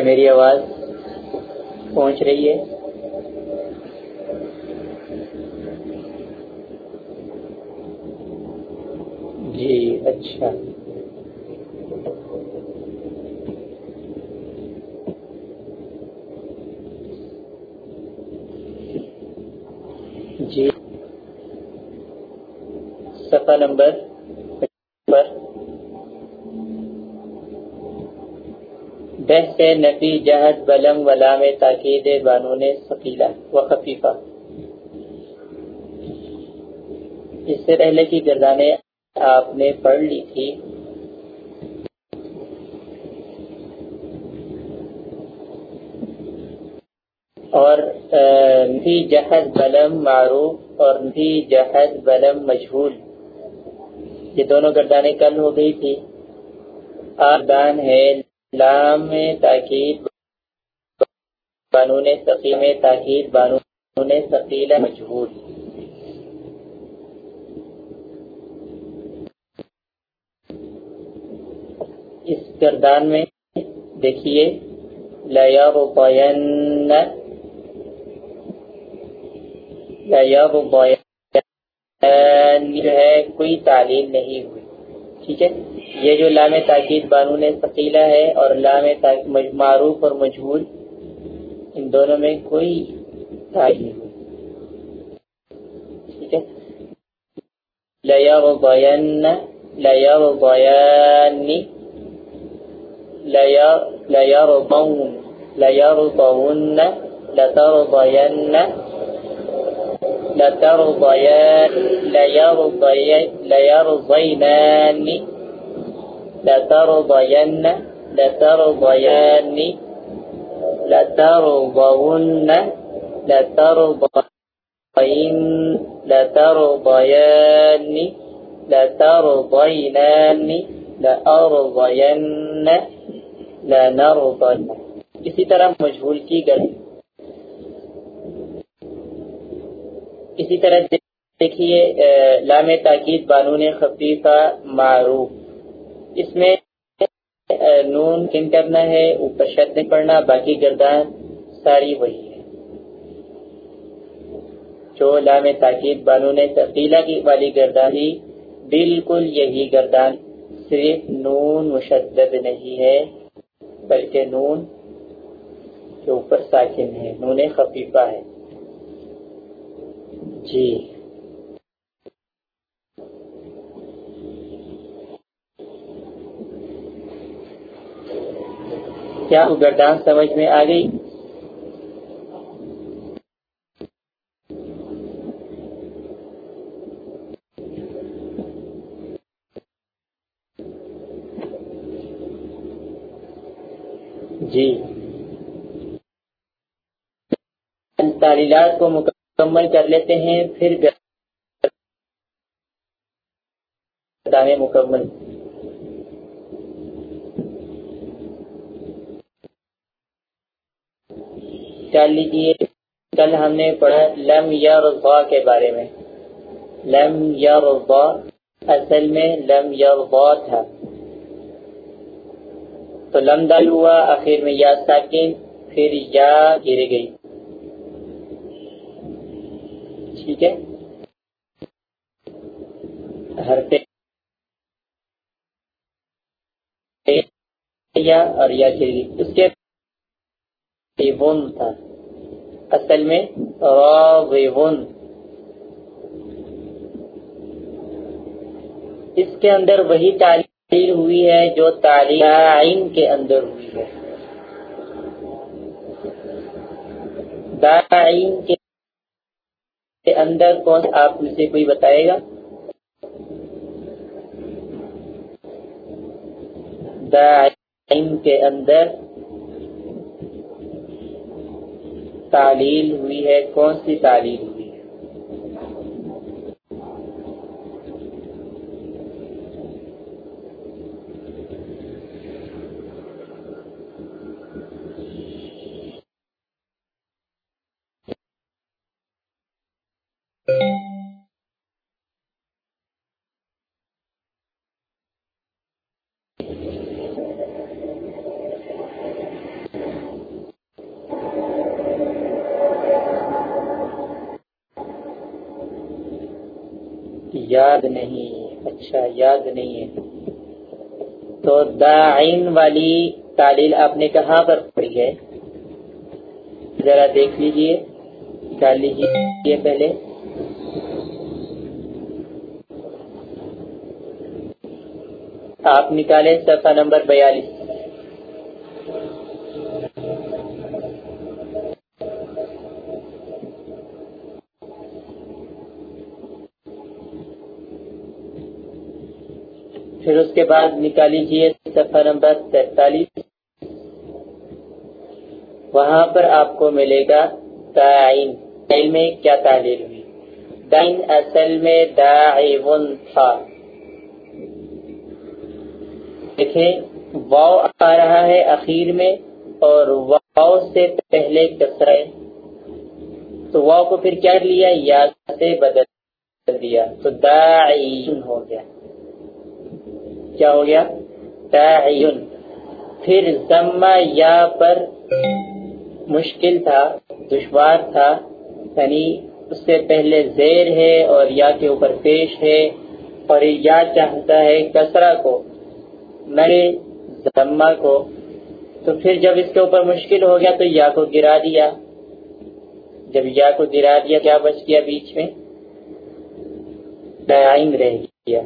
کیا میری آواز پہنچ رہی ہے؟ جی اچھا جی صفحہ نمبر پر بحث نبی جہد بلم ولام تاکید بانون ثقیلہ و خفیفہ۔ اس سے پہلے کی گردانیں آپ نے پڑھ لی تھی۔ اور نفی جہد بلم معروف اور نفی جہد بلم مجہول۔ یہ دونوں گردانیں کل ہو گئی تھی۔ آردان ہے لام میں تاکید بانون ثقیم تاکید بانون ثقیل مجہول۔ اس گردان میں دیکھیے لیرضین جو ہے، کوئی تعلیم نہیں ہوئی۔ ٹھیک ہے؟ یہ جو لام تاکید بانون ثقیلہ ہے اور لام معروف اور مجہول، ان دونوں میں کوئی تعلیم ہوئی ٹھیک ہے؟ لیرضین لیرضین لیرضون لیرضون لترضین لترضين ليرضينان۔ لترضين لترضون لترضين لترضينان لأرضين لنرضن. اسی طرح مجھول کی گئی اسی طرح دیکھیے لام تاکید بانون خفیفہ معروف. اس میں نون کن کرنا ہے، اوپر شد پڑھنا، باقی گردان ساری وہی ہے۔ جو لام تاکید بانون تفیلہ کی والی گردان ہی بالکل یہی گردان صرف نون مشدد نہیں ہے، بلکہ نون کے اوپر ساکن ہے، نون خفیفہ ہے۔ جی۔ کیا گردان سمجھ میں آ گئی؟ جی۔ تعلیلات کو مکمل کر لیتے ہیں، پھر مکمل۔ چل لیجیے کل ہم نے پڑھا لم یا رضا کے بارے میں۔ لم یا رضا، اصل میں لم یا رضا تھا۔ تو لم دل ہوا، آخر میں یا ساکن، پھر یا گر گئی۔ ٹھیک ہے؟ حرف یا اور یا گر گئی۔ اس کے ون تھا۔ اصل میں راغبن اس کے اندر وہی تعلیم ہوئی ہے جو تعلیم کے اندر ہوئی ہے۔ دائن کے اندر کون آپ میں سے کوئی بتائے گا؟ دائن کے اندر تعلیل ہوئی ہے؟ کون سی تعلیل یاد نہیں اچھا یاد نہیں ہے۔ تو داعین والی تعلیل آپ نے کہاں پر پڑھی ہے؟ ذرا دیکھ لیجیے نکال لیجیے پہلے۔ آپ نکالے صفحہ نمبر بیالیس۔ پھر اس کے بعد نکال لیجیے صفحہ نمبر تینتالیس۔ وہاں پر آپ کو ملے گا تعین میں کیا تعلیم ہوئی؟ دین اصل میں داعون تھا۔ دیکھیں، واؤ آ رہا ہے اخیر میں اور واؤ سے پہلے کسرہ۔ تو واؤ کو پھر کیا لیا؟ یا سے بدل دیا۔ تو داعین ہو گیا۔ کیا ہو گیا؟ تعین پھر ضمہ یا پر مشکل تھا، دشوار تھا یعنی اس سے پہلے زیر ہے اور یا کے اوپر پیش ہے اور یا چاہتا ہے کسرا کو نئے ضمہ کو۔ تو پھر جب اس کے اوپر مشکل ہو گیا تو یا کو گرا دیا۔ جب یا کو گرا دیا، کیا بچ گیا بیچ میں؟ رہ گیا۔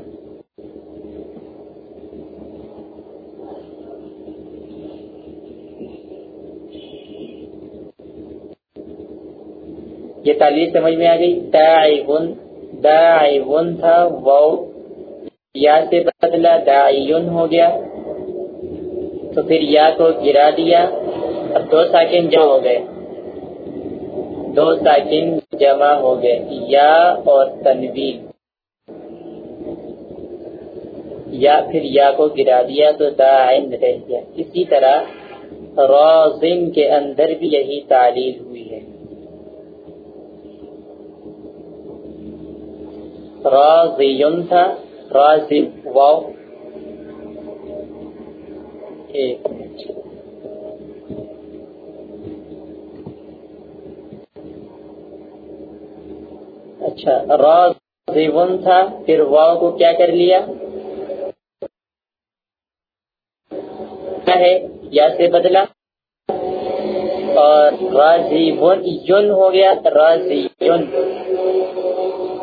یہ تعلیم سمجھ میں آ گئی۔ داعون داعون تھا واؤ یا سے بدلا داعین ہو گیا۔ تو پھر یا کو گرا دیا۔ اور دو ساکن جمع ہو گئے۔ دو ساکن جمع ہو گئے۔ یا اور تنوین۔ یا پھر یا کو گرا دیا تو داعین رہ گیا۔ اسی طرح روزن کے اندر بھی یہی تعلیم ہوئی ہے۔ رازیون تھا رازی واو ایک منٹ. اچھا رازیون تھا پھر واو کو کیا کر لیا؟ ہے، یا سے بدلا. اور رازی یون ہو گیا رازی یون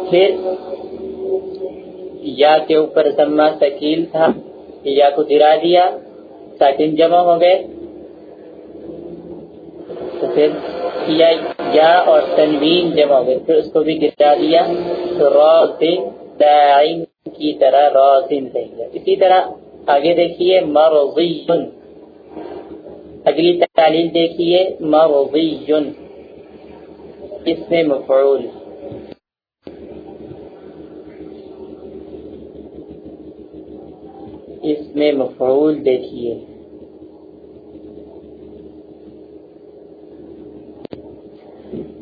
پھر یا کے اوپر ضمہ سکیل تھا یا کو گرا دیا، ساکن جمع ہو گئے۔ تو پھر یا یا اور تنوین جمع ہو گئے۔ پھر اس کو بھی گرا دیا۔ تو روزن دائن کی طرح روزن رہ گیا۔ اسی طرح آگے دیکھیے، مرضیون۔ اگلی تعلیم دیکھیے، مرضیون۔ اس میں مفعول۔ اس میں مفعول دیکھیے۔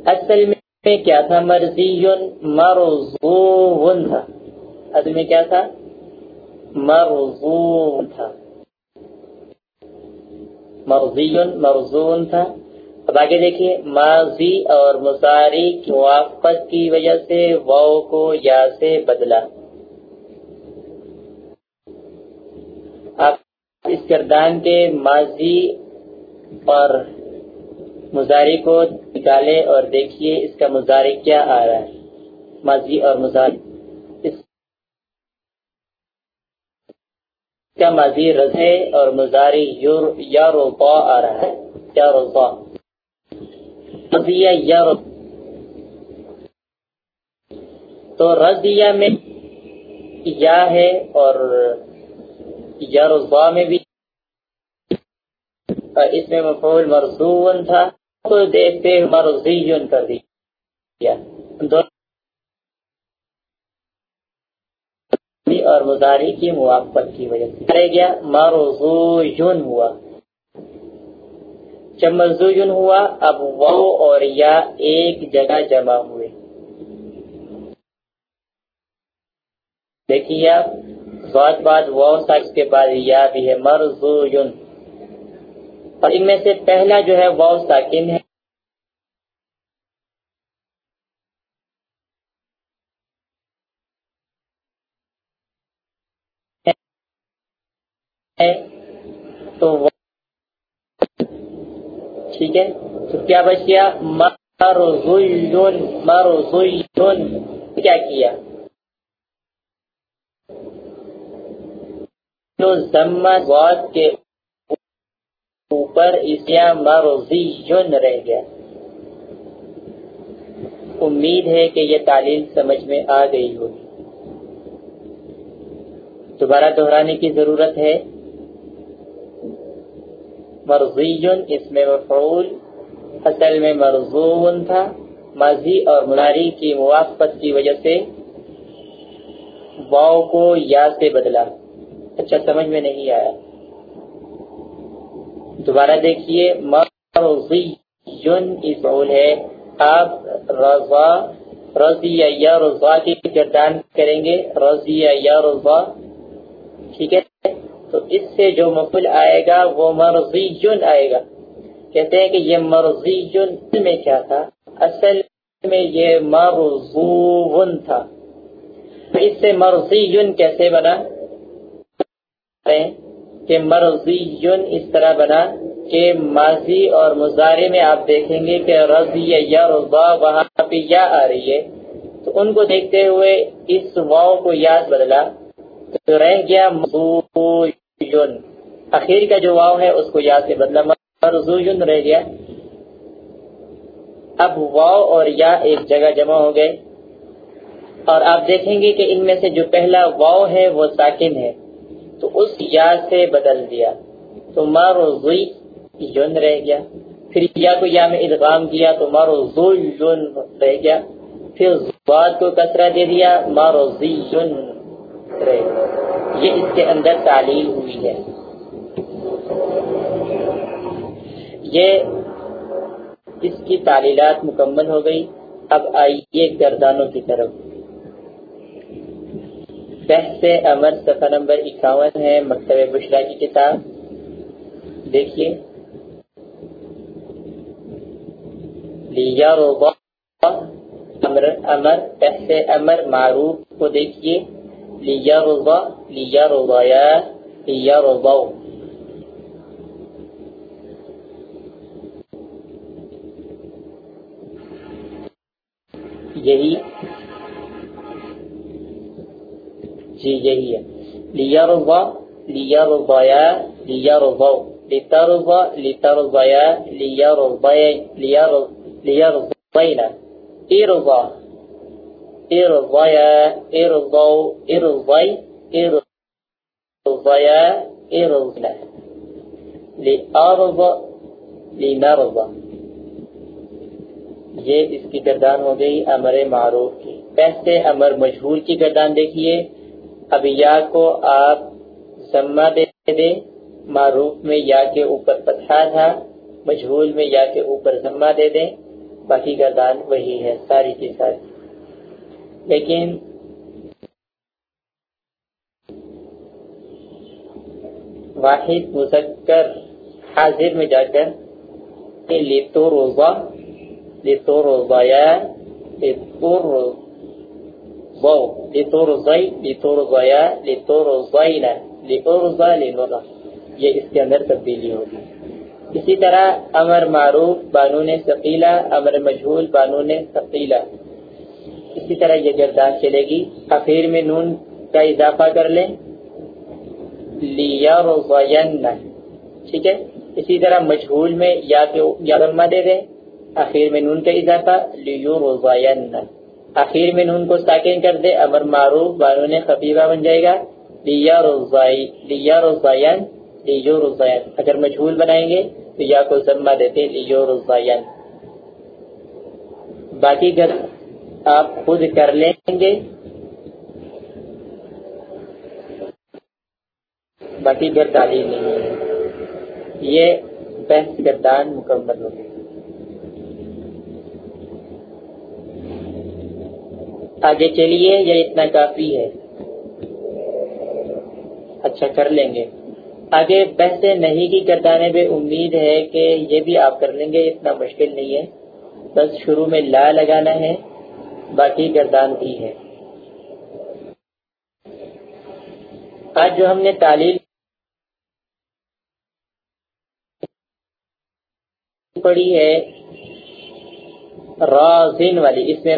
اصل میں کیا تھا؟ مرضی مرضون تھا۔ اصل میں کیا تھا؟ مرضون تھا۔ مرضی مرضون تھا۔ اب آگے دیکھیے، ماضی اور مزاری کی موافقت کی وجہ سے واؤ کو یا سے بدلا۔ اس کردان کے ماضی اور مظاہرے کو نکالے اور دیکھیے اس کا مظاہرے کیا آ رہا ہے۔ ماضی اور مظاہرے اس کا ماضی رضے اور مظاہرے یا روپا آ رہا ہے۔ یا روپا رضیہ یا رو تو رضیہ میں یا ہے اور یا رضا میں بھی۔ اس میں مفعول مرضون تھا، تو دیکھتے مرضیون کر دیا اور مزاری کی موافقت کی وجہ سے۔ کرے گیا مرضویون ہوا۔ جب مرضویون ہوا، اب وہ اور یا ایک جگہ جمع ہوئے۔ دیکھیے آپ ذات بعد واو تھا اس کے بعد یا بھی ہے مرزوین اور ان میں سے پہلا جو ہے واو ساکن ہے۔ تو ٹھیک ہے۔ تو کیا بچ گیا؟ مرزوین مرزوین کیا کیا؟ تو کے اوپر اسیا مرزیون رہ گیا۔ امید ہے کہ یہ تعلیم سمجھ میں آ گئی ہوگی۔ دوبارہ دہرانے کی ضرورت ہے۔ مرضیون اس میں مفعول، اصل میں مرزون تھا۔ ماضی اور مناری کی موافقت کی وجہ سے واؤ کو یا سے بدلا۔ اچھا سمجھ میں نہیں آیا۔ دوبارہ دیکھیے مرضیون ہے، آپ رضا، رضی یا رضا کی گردان کریں گے۔ رضی یا رضا، ٹھیک ہے؟ تو اس سے جو مفل آئے گا، وہ مرضی آئے گا۔ کہتے ہیں کہ یہ مرضی میں کیا تھا؟ اصل میں یہ مرضون تھا۔ اس سے مرضی کیسے بنا؟ کہ مرضی اس طرح بنا کہ ماضی اور مظاہرے میں آپ دیکھیں گے کہ رضی یا رضا وہاں پہ یا آ رہی ہے۔ تو ان کو دیکھتے ہوئے اس واؤ کو یاد بدلا۔ تو رہ گیا مرزویون اخیر کا جو واؤ ہے اس کو یا سے بدلا۔ مرزویون رہ گیا۔ اب واؤ اور یا ایک جگہ جمع ہو گئے۔ اور آپ دیکھیں گے کہ ان میں سے جو پہلا واؤ ہے وہ ساکن ہے۔ تو اس یا سے بدل دیا۔ تو مرزوی یون رہ گیا۔ پھر یا کو یا میں ادغام کیا تو مرزویون رہ گیا۔ پھر زواد کو کسرہ دے دیا مرزیون رہے یہ اس کے اندر تعلیم ہوئی ہے۔ یہ اس کی تعلیلات مکمل ہو گئی۔ اب آئیے گردانوں کی طرف۔ بحث امر صفحہ نمبر اکاون ہے، مکتب بشرا کی کتاب۔ دیکھیے۔ لیا روبا امر امر، بحث امر معروف کو دیکھیے۔ ليرضى ليرضيا ليرضوا یہی جی یہی ہے لیرضا لیرضیا لیرضوا لترضا لترضیا لیرضیا لیرضینا ارضا ارضيا ارضوا ارضي ارضيا ارضنا لأرض لنرض یہ اس کی گردان ہو گئی امر معروف کی۔ پہلے امر مشہور کی گردان دیکھیے۔ اب یا کو آپ ضمہ دے دیں معروف میں یا کے اوپر پتھا تھا مجھول میں یا کے اوپر ضمہ دے دیں باقی گردان وہی ہے، ساری کی ساری۔ لیکن واحد مذکر حاضر میں جا کر لیتو روزہ، لیتو روزایا لیتو روزو لیتو روزائی لیتو روزایا لیتو روزائنا یہ اس کے اندر تبدیلی ہوگی۔ اسی طرح امر معروف بانون ثقیلہ، امر مجھول بانون ثقیلہ۔ اسی طرح یہ گردان چلے گی۔ اخیر میں نون کا اضافہ کر لیں۔ ٹھیک ہے؟ اسی طرح مجھول میں یا رما دے دیں اخیر میں نون کا اضافہ۔ لیو روزائن اخیر میں نون کو ساکن کر دے، امر معروف بانون خفیفہ بن جائے گا۔ لیا روزائی لیا روزائن لیو روزائن اگر مجھول بنائیں گے تو یا کو ذمہ دیتے لیو روزائن باقی گر آپ خود کر لیں گے۔ باقی گھر تعلیم نہیں ہے۔ یہ بحث گردان مکمل ہو آگے چلیے یا اتنا کافی ہے۔ اچھا کر لیں گے۔ آگے بحث نہیں کی کردانے پہ امید ہے کہ یہ بھی آپ کر لیں گے، اتنا مشکل نہیں ہے۔ بس شروع میں لا لگانا ہے، باقی گردان بھی ہے۔ آج جو ہم نے تعلیم پڑھی ہے رازن والی، اس میں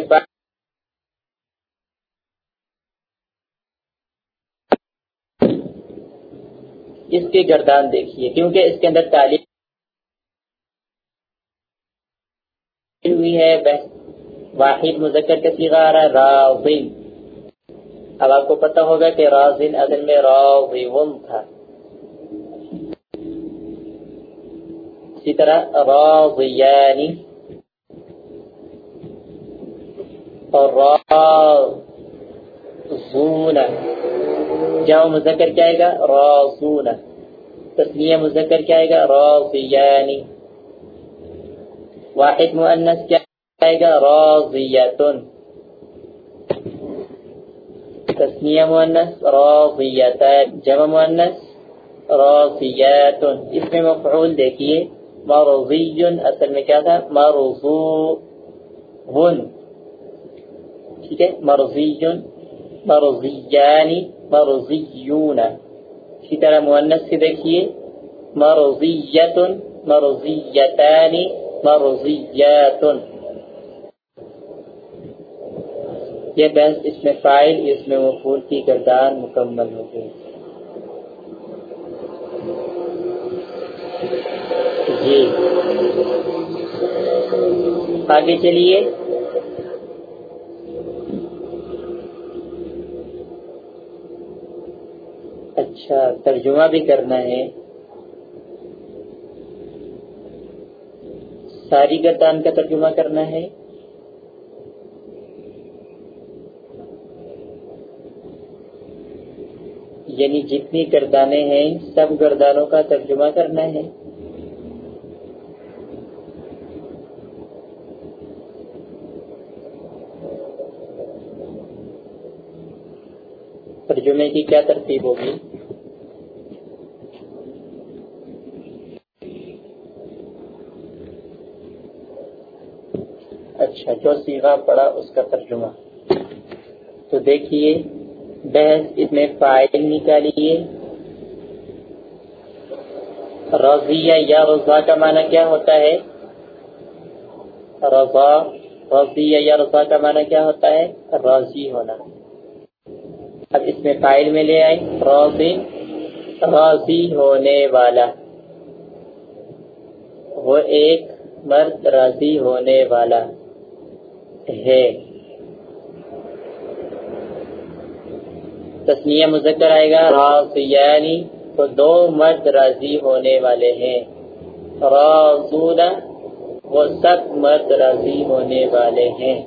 اس کی گردان دیکھیے، کیونکہ اس کے اندر تعلیم ہوئی ہے۔ واحد مذکر کا سیغہ آ رہا ہے راضن اب آپ کو پتہ ہوگا کہ رازن اصل میں راضون تھا۔ اسی طرح راضیانی اور راضون۔ جاؤ مذکر کیا آئے گا؟ راضون تسلیہ مذکر کیا آئے گا؟ راضیانی واحد مؤنس کیا آئے گا؟ راضیتن۔ تسنیہ مؤنس راضیتان جمع مؤنس راضیاتن اس میں مفعول دیکھیے مرضی اصل میں کیا تھا؟ مرضون ٹھیک ہے؟ مرضی مرضیانی مرضیون. اسی طرح مؤنس سے دیکھیے؟ مرضیتن مرضیتانی مرضیاتن یہ بحث اس میں فائل، اس میں مفول کی گردان مکمل ہو گئی جی۔ آگے چلیے اچھا ترجمہ بھی کرنا ہے۔ ساری گردان کا ترجمہ کرنا ہے۔ یعنی جتنی گردانے ہیں، سب گردانوں کا ترجمہ کرنا ہے۔ ترجمے کی کیا ترتیب ہوگی؟ اچھا جو سیگا پڑا اس کا ترجمہ۔ تو دیکھیے، بحث اس میں فائل نکالیے۔ رضیہ یا رضا کا معنی کیا ہوتا ہے؟ رضا، رضیہ یا رضا کا معنی کیا ہوتا ہے؟ راضی ہونا۔ اب اس میں فائل میں لے آئے۔ راضی راضی ہونے والا۔ وہ ایک مرد راضی ہونے والا۔ ہے۔ تسنیہ مذکر آئے گا، راضیانی تو دو مرد راضی ہونے والے ہیں۔ راضون وہ سب مرد راضی ہونے والے ہیں۔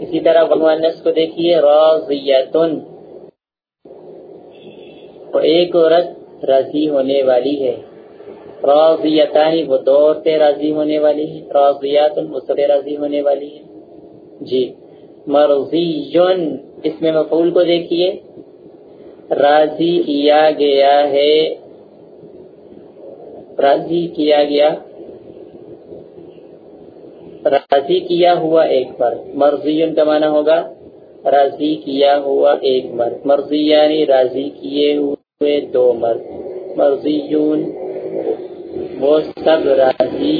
اسی طرح مؤنث کو دیکھیے، راضیتن۔ وہ ایک عورت راضی ہونے والی ہے۔ راضیتانی وہ دو عورتیں راضی ہونے والی ہیں۔ راضیاتن وہ سب راضی ہونے والی ہیں۔ جی مرضی اس میں مفعول کو دیکھیے۔ راضی کیا گیا ہے؟ راضی کیا گیا؟ راضی کیا ہوا ایک مرد مرضی کا معنی ہوگا راضی کیا ہوا ایک مرد مرضی یعنی راضی کیے ہوئے دو مرد مرضی وہ سب راضی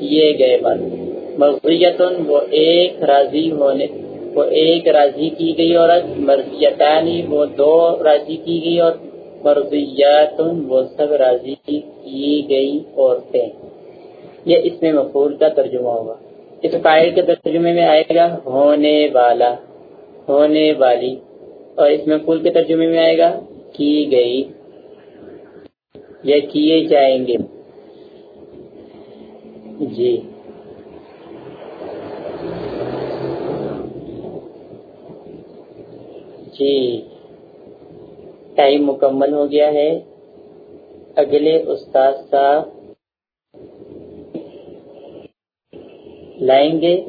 کیے گئے مرد مرضیتن وہ ایک راضی ہونے، وہ ایک راضی کی گئی عورت مرضیتانی، وہ دو راضی کی گئی اور مرضیاتن وہ سب راضی کی گئی عورتیں۔ یہ اس میں مفول کا ترجمہ ہوگا۔ اس فائل کے ترجمے میں آئے گا ہونے والا، ہونے والی، اور اس میں پھول کے ترجمے میں آئے گا کی گئی۔ یا کیے جائیں گے۔ جی۔ جی ٹائم مکمل ہو گیا ہے۔ اگلے استاد صاحب لائیں گے۔